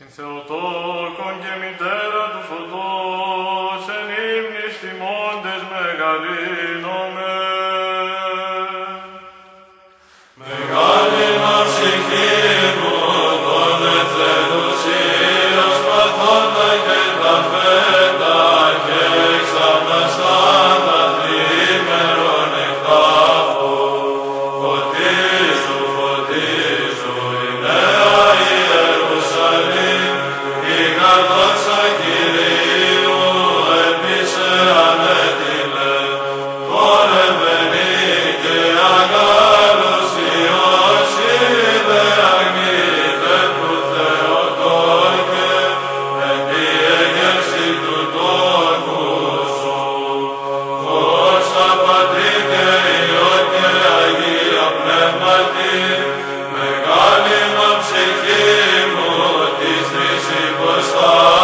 την Θεοτόκον και μητέρα του φωτός, εν ύμνης τιμώντες μεγαλύνομαι. Allah.